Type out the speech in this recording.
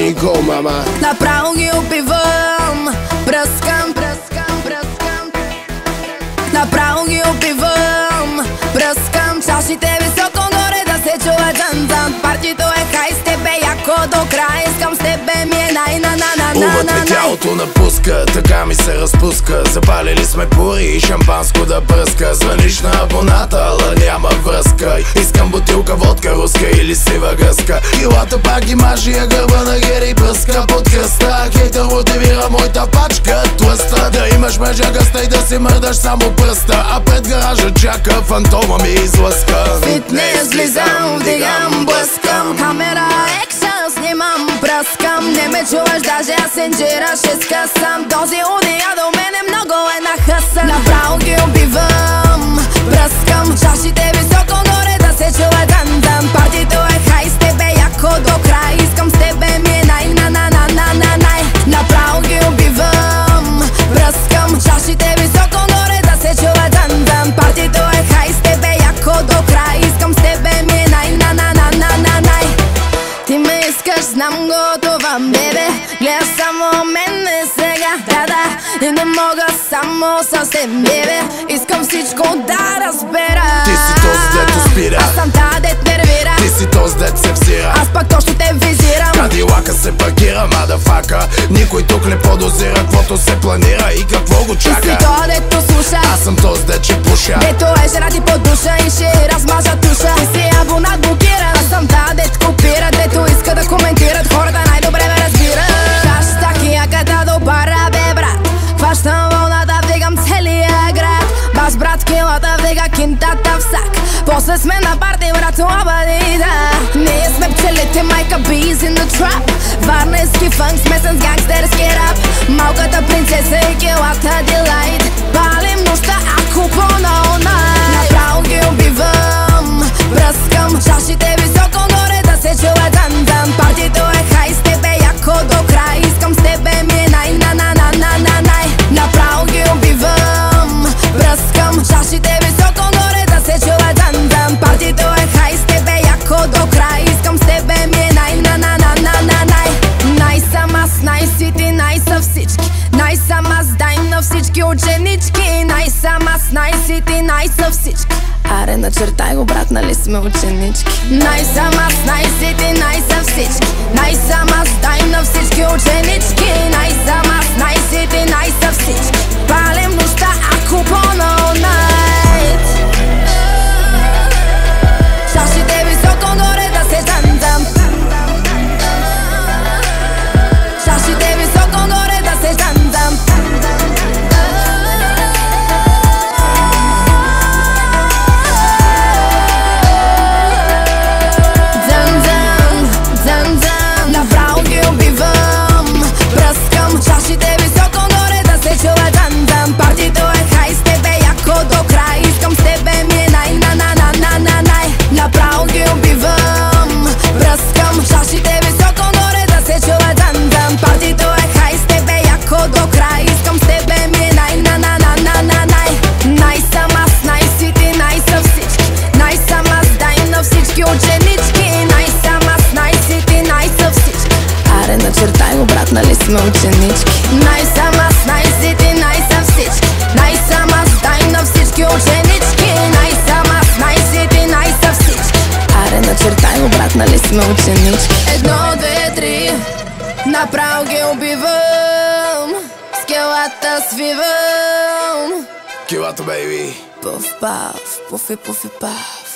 ми го, мама Направо ги убивам Пръскам, пръскам, пръскам. Направо ги убивам Пръскам. Чашите е високо горе да се чува джан-джан Партито е хай с тебе, яко до края. Искам с тебе ми е най-на-на-на-на-на тялото напуска, така ми се разпуска. Запалили сме пури и шампанско да пръска Звъниш на абоната, ала няма връзка. Искам бутилка водка, руска или сива гъска. Килата пак ги мажи, а гърба на гери пръска. Под кръста Хейтър мотивира моята пачка. Тлъста Да имаш мъжа гъста и да си мърдаш само пръста. А пред гаража чака фантома ми излъска. Фитнес влизам, вдигам, блъскам. Камера, пръскам Не чуваш, даже аз инжира ще скъсам. Този уния до мене знам го това бебе. Гледа само мене сега, да да И не мога само съвсем бебе. Искам всичко да разбера. Ти си този дето спира. Аз съм та дет нервира. Ти си този дет се взира. Аз пак точно те визирам. Кадилака се паркира, мадафака. Никой тук не подозира каквото се планира и какво го Ти си чака. то дето слуша. Аз съм този дет, че пуша. Дето е жена ти по душа и ще размажа туша. Ти си абонат сак После сме на парти, брат, обади да Ние сме пчелите, майка bees in the trap Варненски фънк, смесен с гангстерски рап Малката принцеса и килата дилайт всички ученички. Най съм аз, най си ти, най са всички. Аре, начертай го, брат, нали сме ученички? Най съм аз, най си ти, най са всички. Най съм аз, дай на всички ученички. Най съм аз, сме ученички. Най съм аз, най си ти, най са всички. Най съм аз, дай на всички ученички. Най съм аз, най си ти, най са всички. Аре, начертай го, брат, нали сме ученички. Едно, две, три. Направо ги убивам. Скелата свивам. Килата, бейби. Пуф, паф, пуфи, пуфи, паф